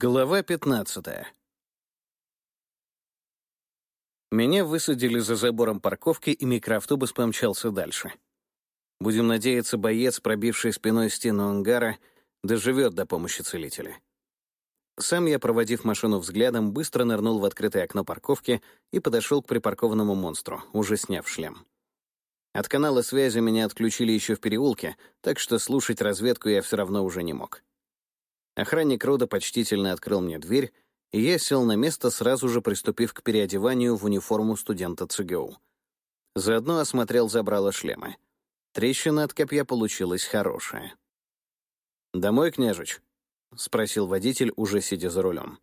Глава 15 Меня высадили за забором парковки, и микроавтобус помчался дальше. Будем надеяться, боец, пробивший спиной стену ангара, доживет до помощи целителя. Сам я, проводив машину взглядом, быстро нырнул в открытое окно парковки и подошел к припаркованному монстру, уже сняв шлем. От канала связи меня отключили еще в переулке, так что слушать разведку я все равно уже не мог. Охранник рода почтительно открыл мне дверь, и я сел на место, сразу же приступив к переодеванию в униформу студента ЦГУ. Заодно осмотрел забрало шлема. Трещина от копья получилась хорошая. «Домой, княжич?» — спросил водитель, уже сидя за рулем.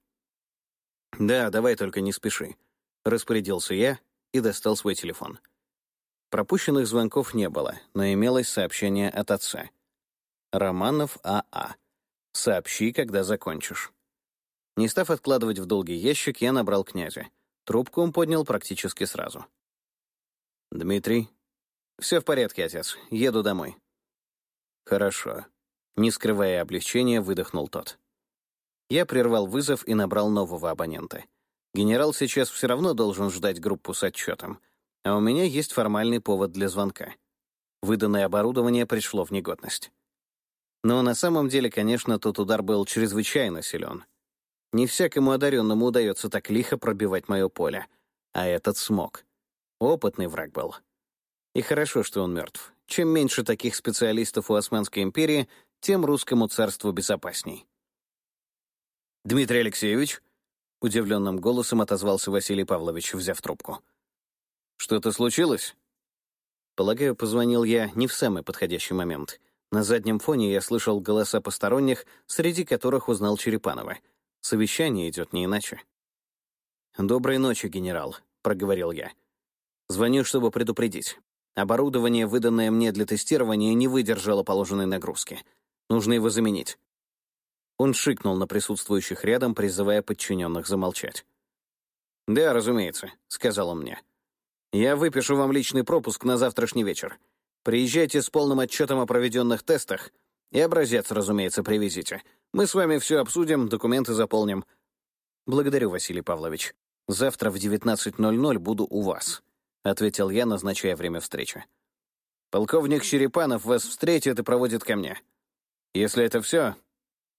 «Да, давай только не спеши», — распорядился я и достал свой телефон. Пропущенных звонков не было, но имелось сообщение от отца. Романов А.А. Сообщи, когда закончишь». Не став откладывать в долгий ящик, я набрал князя. Трубку он поднял практически сразу. «Дмитрий?» «Все в порядке, отец. Еду домой». «Хорошо». Не скрывая облегчения, выдохнул тот. Я прервал вызов и набрал нового абонента. Генерал сейчас все равно должен ждать группу с отчетом, а у меня есть формальный повод для звонка. Выданное оборудование пришло в негодность. Но на самом деле, конечно, тот удар был чрезвычайно силен. Не всякому одаренному удается так лихо пробивать мое поле, а этот смог. Опытный враг был. И хорошо, что он мертв. Чем меньше таких специалистов у Османской империи, тем русскому царству безопасней. «Дмитрий Алексеевич?» — удивленным голосом отозвался Василий Павлович, взяв трубку. «Что-то случилось?» Полагаю, позвонил я не в самый подходящий момент — на заднем фоне я слышал голоса посторонних, среди которых узнал Черепанова. Совещание идет не иначе. «Доброй ночи, генерал», — проговорил я. «Звоню, чтобы предупредить. Оборудование, выданное мне для тестирования, не выдержало положенной нагрузки. Нужно его заменить». Он шикнул на присутствующих рядом, призывая подчиненных замолчать. «Да, разумеется», — сказал он мне. «Я выпишу вам личный пропуск на завтрашний вечер. Приезжайте с полным отчетом о проведенных тестах. И образец, разумеется, привезите. Мы с вами все обсудим, документы заполним. Благодарю, Василий Павлович. Завтра в 19.00 буду у вас, — ответил я, назначая время встречи. Полковник Черепанов вас встретит и проводит ко мне. Если это все,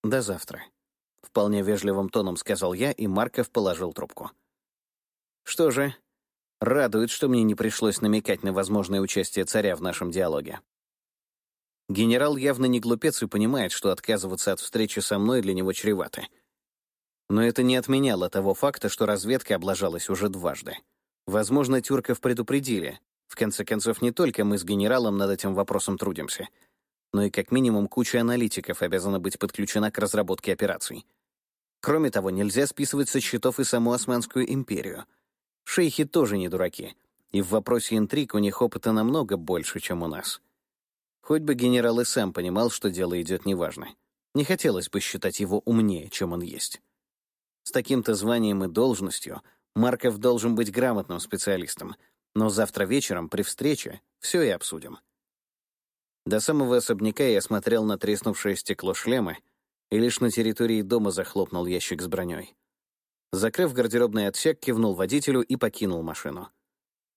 до завтра. Вполне вежливым тоном сказал я, и Марков положил трубку. Что же, Радует, что мне не пришлось намекать на возможное участие царя в нашем диалоге. Генерал явно не глупец и понимает, что отказываться от встречи со мной для него чревато. Но это не отменяло того факта, что разведка облажалась уже дважды. Возможно, тюрков предупредили. В конце концов, не только мы с генералом над этим вопросом трудимся, но и как минимум куча аналитиков обязана быть подключена к разработке операций. Кроме того, нельзя списывать со счетов и саму Османскую империю — Шейхи тоже не дураки, и в вопросе интриг у них опыта намного больше, чем у нас. Хоть бы генерал и сам понимал, что дело идет неважно. Не хотелось бы считать его умнее, чем он есть. С таким-то званием и должностью Марков должен быть грамотным специалистом, но завтра вечером при встрече все и обсудим. До самого особняка я смотрел на треснувшее стекло шлема и лишь на территории дома захлопнул ящик с броней. Закрыв гардеробный отсек, кивнул водителю и покинул машину.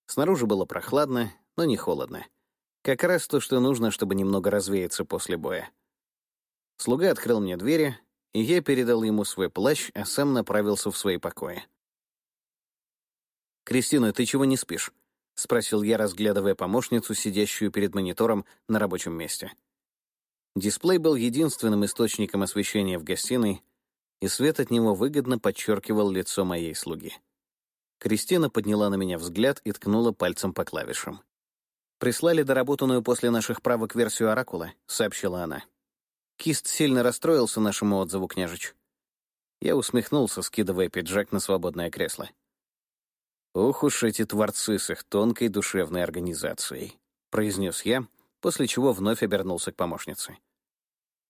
Снаружи было прохладно, но не холодно. Как раз то, что нужно, чтобы немного развеяться после боя. Слуга открыл мне двери, и я передал ему свой плащ, а сам направился в свои покои. «Кристина, ты чего не спишь?» — спросил я, разглядывая помощницу, сидящую перед монитором на рабочем месте. Дисплей был единственным источником освещения в гостиной, и свет от него выгодно подчеркивал лицо моей слуги. Кристина подняла на меня взгляд и ткнула пальцем по клавишам. «Прислали доработанную после наших правок версию Оракула», — сообщила она. Кист сильно расстроился нашему отзыву, княжич. Я усмехнулся, скидывая пиджак на свободное кресло. «Ох уж эти творцы с их тонкой душевной организацией», — произнес я, после чего вновь обернулся к помощнице.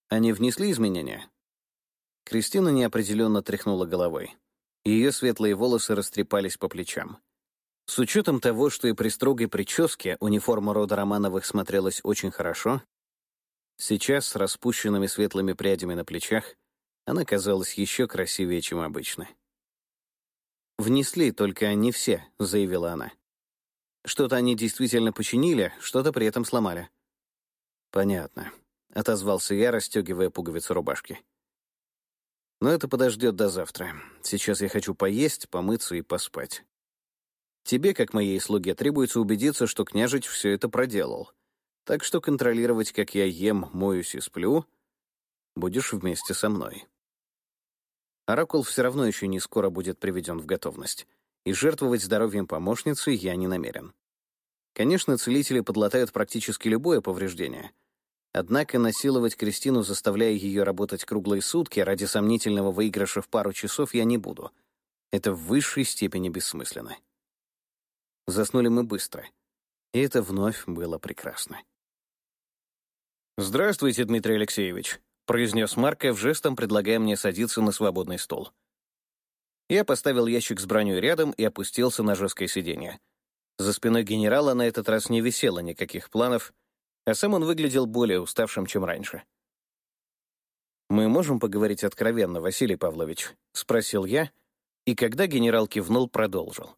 «Они внесли изменения?» Кристина неопределенно тряхнула головой. Ее светлые волосы растрепались по плечам. С учетом того, что и при строгой прическе униформа рода Романовых смотрелась очень хорошо, сейчас с распущенными светлыми прядями на плечах Она казалась еще красивее, чем обычно. «Внесли, только не все», — заявила она. «Что-то они действительно починили, что-то при этом сломали». «Понятно», — отозвался я, расстегивая пуговицу рубашки. «Но это подождет до завтра. Сейчас я хочу поесть, помыться и поспать. Тебе, как моей слуге, требуется убедиться, что княжич все это проделал. Так что контролировать, как я ем, моюсь и сплю, будешь вместе со мной». Оракул все равно еще не скоро будет приведен в готовность, и жертвовать здоровьем помощницы я не намерен. Конечно, целители подлатают практически любое повреждение. Однако насиловать Кристину, заставляя ее работать круглые сутки ради сомнительного выигрыша в пару часов, я не буду. Это в высшей степени бессмысленно. Заснули мы быстро. И это вновь было прекрасно. «Здравствуйте, Дмитрий Алексеевич», — произнес Марков жестом, предлагая мне садиться на свободный стол. Я поставил ящик с броней рядом и опустился на жесткое сиденье. За спиной генерала на этот раз не висело никаких планов, а сам он выглядел более уставшим, чем раньше. «Мы можем поговорить откровенно, Василий Павлович?» — спросил я, и когда генерал кивнул, продолжил.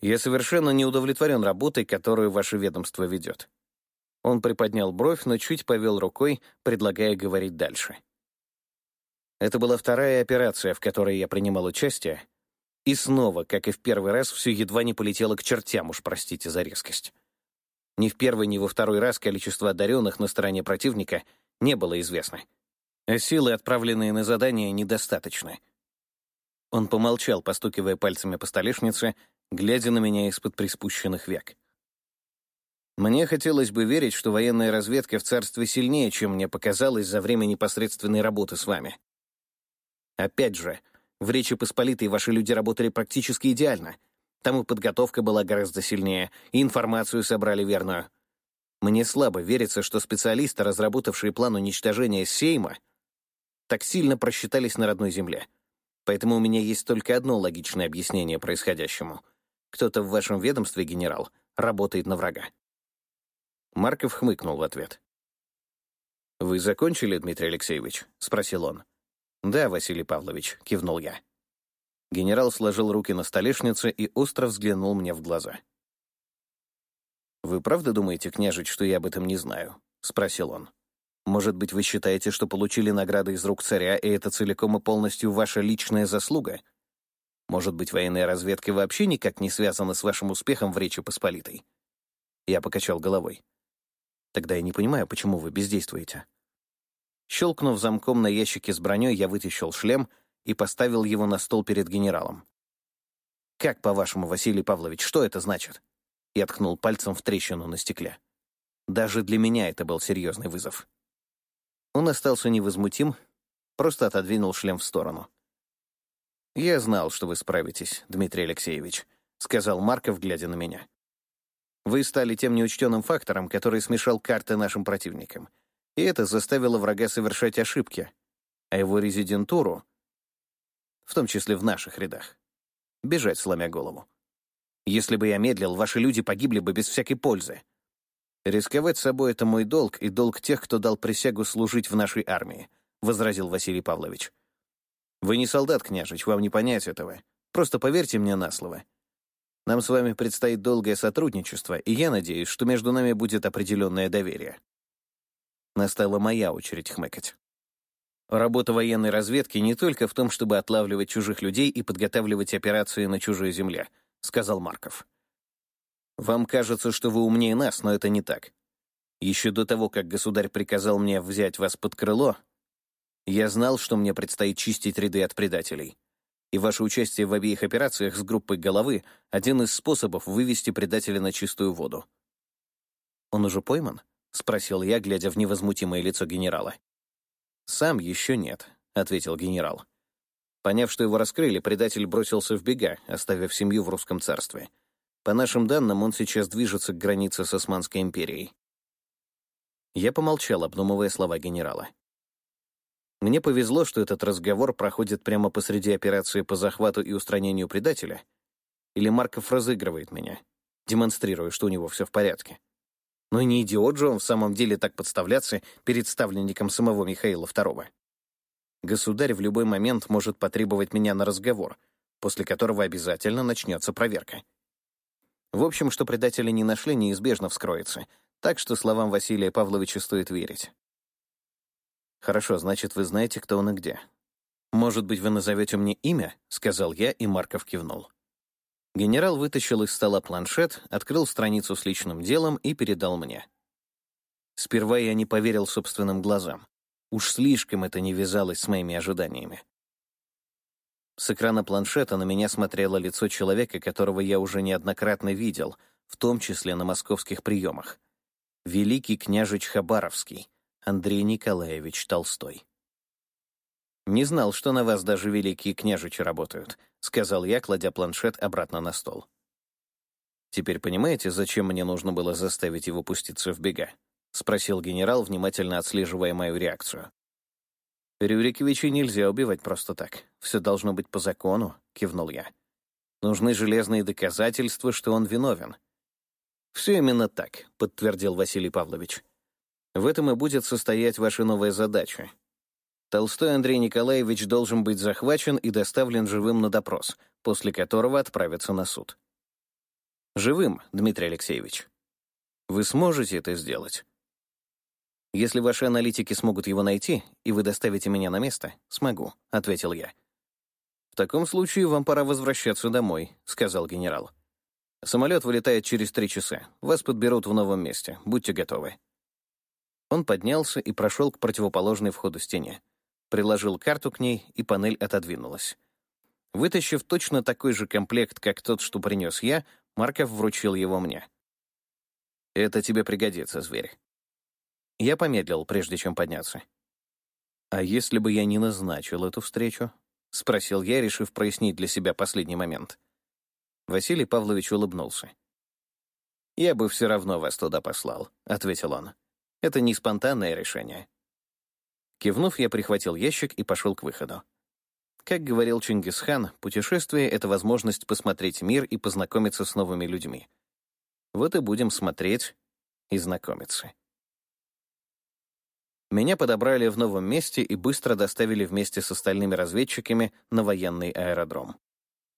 «Я совершенно не удовлетворен работой, которую ваше ведомство ведет. Он приподнял бровь, но чуть повел рукой, предлагая говорить дальше. Это была вторая операция, в которой я принимал участие, и снова, как и в первый раз, все едва не полетело к чертям, уж простите за резкость. Ни в первый, ни во второй раз количество одаренных на стороне противника не было известно, а силы, отправленные на задание, недостаточны. Он помолчал, постукивая пальцами по столешнице, глядя на меня из-под приспущенных век. Мне хотелось бы верить, что военная разведка в царстве сильнее, чем мне показалось за время непосредственной работы с вами. Опять же, в Речи Посполитой ваши люди работали практически идеально. Там и подготовка была гораздо сильнее, и информацию собрали верную. Мне слабо верится, что специалисты, разработавшие план уничтожения Сейма, так сильно просчитались на родной земле. Поэтому у меня есть только одно логичное объяснение происходящему. Кто-то в вашем ведомстве, генерал, работает на врага. Марков хмыкнул в ответ. «Вы закончили, Дмитрий Алексеевич?» — спросил он. «Да, Василий Павлович», — кивнул я. Генерал сложил руки на столешнице и остро взглянул мне в глаза. «Вы правда думаете, княжич, что я об этом не знаю?» — спросил он. «Может быть, вы считаете, что получили награды из рук царя, и это целиком и полностью ваша личная заслуга? Может быть, военная разведка вообще никак не связана с вашим успехом в Речи Посполитой?» Я покачал головой. Тогда я не понимаю, почему вы бездействуете. Щелкнув замком на ящике с броней, я вытащил шлем и поставил его на стол перед генералом. «Как, по-вашему, Василий Павлович, что это значит?» Я ткнул пальцем в трещину на стекле. Даже для меня это был серьезный вызов. Он остался невозмутим, просто отодвинул шлем в сторону. «Я знал, что вы справитесь, Дмитрий Алексеевич», — сказал Марков, глядя на меня. Вы стали тем неучтенным фактором, который смешал карты нашим противникам. И это заставило врага совершать ошибки, а его резидентуру, в том числе в наших рядах, бежать, сломя голову. Если бы я медлил, ваши люди погибли бы без всякой пользы. Рисковать собой — это мой долг и долг тех, кто дал присягу служить в нашей армии, — возразил Василий Павлович. Вы не солдат, княжич, вам не понять этого. Просто поверьте мне на слово. Нам с вами предстоит долгое сотрудничество, и я надеюсь, что между нами будет определенное доверие. Настала моя очередь хмыкать. Работа военной разведки не только в том, чтобы отлавливать чужих людей и подготавливать операции на чужой земле, сказал Марков. Вам кажется, что вы умнее нас, но это не так. Еще до того, как государь приказал мне взять вас под крыло, я знал, что мне предстоит чистить ряды от предателей и ваше участие в обеих операциях с группой головы — один из способов вывести предателя на чистую воду. «Он уже пойман?» — спросил я, глядя в невозмутимое лицо генерала. «Сам еще нет», — ответил генерал. Поняв, что его раскрыли, предатель бросился в бега, оставив семью в русском царстве. По нашим данным, он сейчас движется к границе с Османской империей. Я помолчал, обдумывая слова генерала. Мне повезло, что этот разговор проходит прямо посреди операции по захвату и устранению предателя. Или Марков разыгрывает меня, демонстрируя, что у него все в порядке. Но не идиот же он в самом деле так подставляться перед ставленником самого Михаила II. Государь в любой момент может потребовать меня на разговор, после которого обязательно начнется проверка. В общем, что предателя не нашли, неизбежно вскроется, так что словам Василия Павловича стоит верить. «Хорошо, значит, вы знаете, кто он и где. Может быть, вы назовете мне имя?» — сказал я, и Марков кивнул. Генерал вытащил из стола планшет, открыл страницу с личным делом и передал мне. Сперва я не поверил собственным глазам. Уж слишком это не вязалось с моими ожиданиями. С экрана планшета на меня смотрело лицо человека, которого я уже неоднократно видел, в том числе на московских приемах. Великий княжич Хабаровский, Андрей Николаевич Толстой. «Не знал, что на вас даже великие княжичи работают», — сказал я, кладя планшет обратно на стол. «Теперь понимаете, зачем мне нужно было заставить его пуститься в бега?» — спросил генерал, внимательно отслеживая мою реакцию. «Рюриковича нельзя убивать просто так. Все должно быть по закону», — кивнул я. «Нужны железные доказательства, что он виновен». «Все именно так», — подтвердил Василий Павлович. «В этом и будет состоять ваша новая задача. Толстой Андрей Николаевич должен быть захвачен и доставлен живым на допрос, после которого отправится на суд». «Живым, Дмитрий Алексеевич. Вы сможете это сделать?» «Если ваши аналитики смогут его найти, и вы доставите меня на место, смогу», — ответил я. «В таком случае вам пора возвращаться домой», — сказал генерал. «Самолет вылетает через три часа. Вас подберут в новом месте. Будьте готовы». Он поднялся и прошел к противоположной входу стене. Приложил карту к ней, и панель отодвинулась. Вытащив точно такой же комплект, как тот, что принес я, Марков вручил его мне. «Это тебе пригодится, зверь. Я помедлил, прежде чем подняться. «А если бы я не назначил эту встречу?» — спросил я, решив прояснить для себя последний момент. Василий Павлович улыбнулся. «Я бы все равно вас туда послал», — ответил он. «Это не спонтанное решение». Кивнув, я прихватил ящик и пошел к выходу. Как говорил Чингисхан, путешествие — это возможность посмотреть мир и познакомиться с новыми людьми. Вот и будем смотреть и знакомиться. Меня подобрали в новом месте и быстро доставили вместе с остальными разведчиками на военный аэродром.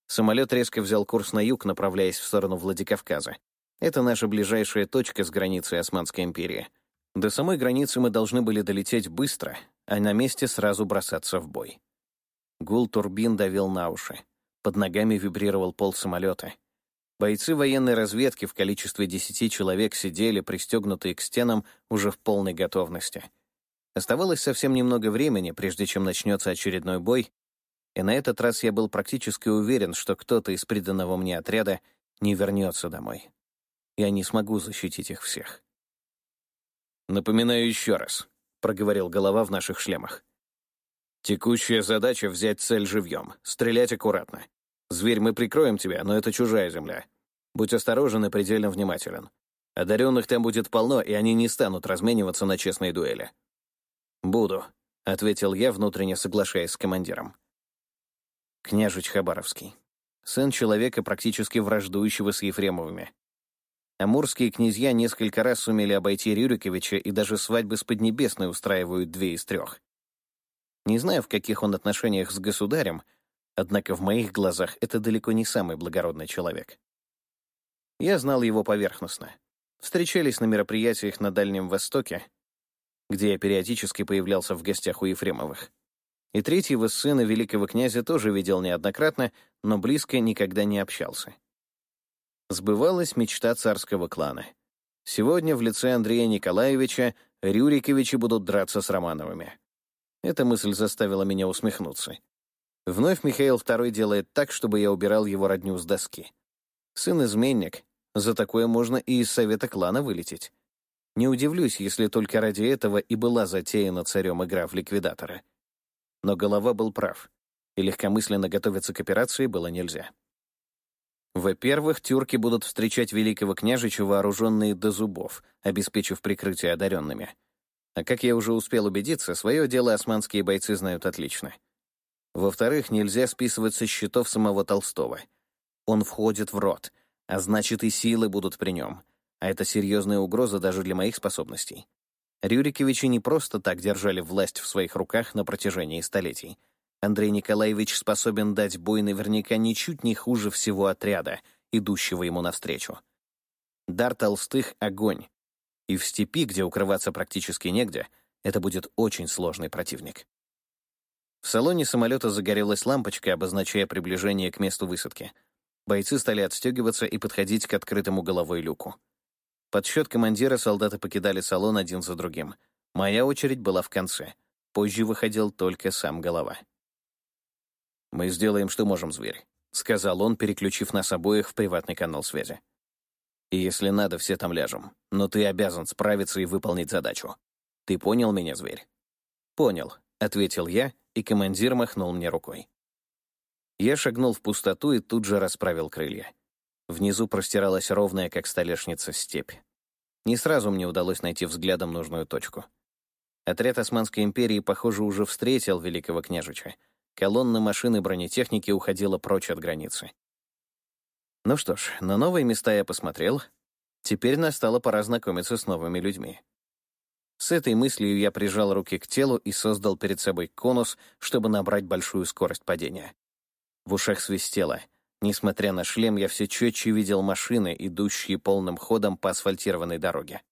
Самолет резко взял курс на юг, направляясь в сторону Владикавказа. Это наша ближайшая точка с границей Османской империи. До самой границы мы должны были долететь быстро, а на месте сразу бросаться в бой. Гул турбин давил на уши. Под ногами вибрировал пол самолета. Бойцы военной разведки в количестве десяти человек сидели, пристегнутые к стенам, уже в полной готовности — Оставалось совсем немного времени, прежде чем начнется очередной бой, и на этот раз я был практически уверен, что кто-то из приданного мне отряда не вернется домой. Я не смогу защитить их всех. «Напоминаю еще раз», — проговорил голова в наших шлемах. «Текущая задача — взять цель живьем, стрелять аккуратно. Зверь, мы прикроем тебя, но это чужая земля. Будь осторожен и предельно внимателен. Одаренных там будет полно, и они не станут размениваться на честные дуэли. «Буду», — ответил я, внутренне соглашаясь с командиром. Княжич Хабаровский. Сын человека, практически враждующего с Ефремовыми. Амурские князья несколько раз сумели обойти Рюриковича и даже свадьбы с Поднебесной устраивают две из трех. Не знаю, в каких он отношениях с государем, однако в моих глазах это далеко не самый благородный человек. Я знал его поверхностно. Встречались на мероприятиях на Дальнем Востоке, где я периодически появлялся в гостях у Ефремовых. И третьего сына великого князя тоже видел неоднократно, но близко никогда не общался. Сбывалась мечта царского клана. Сегодня в лице Андрея Николаевича Рюриковичи будут драться с Романовыми. Эта мысль заставила меня усмехнуться. Вновь Михаил II делает так, чтобы я убирал его родню с доски. Сын-изменник. За такое можно и из совета клана вылететь. Не удивлюсь, если только ради этого и была затеяна царем игра в ликвидатора. Но голова был прав, и легкомысленно готовиться к операции было нельзя. Во-первых, тюрки будут встречать великого княжича, вооруженные до зубов, обеспечив прикрытие одаренными. А как я уже успел убедиться, свое дело османские бойцы знают отлично. Во-вторых, нельзя списывать со счетов самого Толстого. Он входит в рот, а значит и силы будут при нем — а это серьезная угроза даже для моих способностей. Рюриковичи не просто так держали власть в своих руках на протяжении столетий. Андрей Николаевич способен дать бой наверняка ничуть не хуже всего отряда, идущего ему навстречу. Дар толстых — огонь. И в степи, где укрываться практически негде, это будет очень сложный противник. В салоне самолета загорелась лампочка, обозначая приближение к месту высадки. Бойцы стали отстегиваться и подходить к открытому головой люку. Под счет командира солдаты покидали салон один за другим. Моя очередь была в конце. Позже выходил только сам голова. «Мы сделаем, что можем, зверь», — сказал он, переключив нас обоих в приватный канал связи. «И если надо, все там ляжем. Но ты обязан справиться и выполнить задачу. Ты понял меня, зверь?» «Понял», — ответил я, и командир махнул мне рукой. Я шагнул в пустоту и тут же расправил крылья. Внизу простиралась ровная, как столешница, степь. Не сразу мне удалось найти взглядом нужную точку. Отряд Османской империи, похоже, уже встретил великого княжича. Колонна машины бронетехники уходила прочь от границы. Ну что ж, на новые места я посмотрел. Теперь настала пора знакомиться с новыми людьми. С этой мыслью я прижал руки к телу и создал перед собой конус, чтобы набрать большую скорость падения. В ушах свистело — Несмотря на шлем, я все четче видел машины, идущие полным ходом по асфальтированной дороге.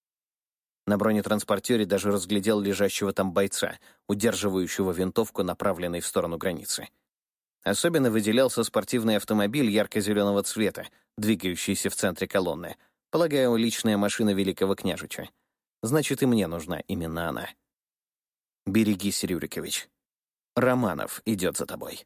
На бронетранспортере даже разглядел лежащего там бойца, удерживающего винтовку, направленной в сторону границы. Особенно выделялся спортивный автомобиль ярко-зеленого цвета, двигающийся в центре колонны. Полагаю, личная машина великого княжича. Значит, и мне нужна именно она. Берегись, Рюрикович. Романов идет за тобой.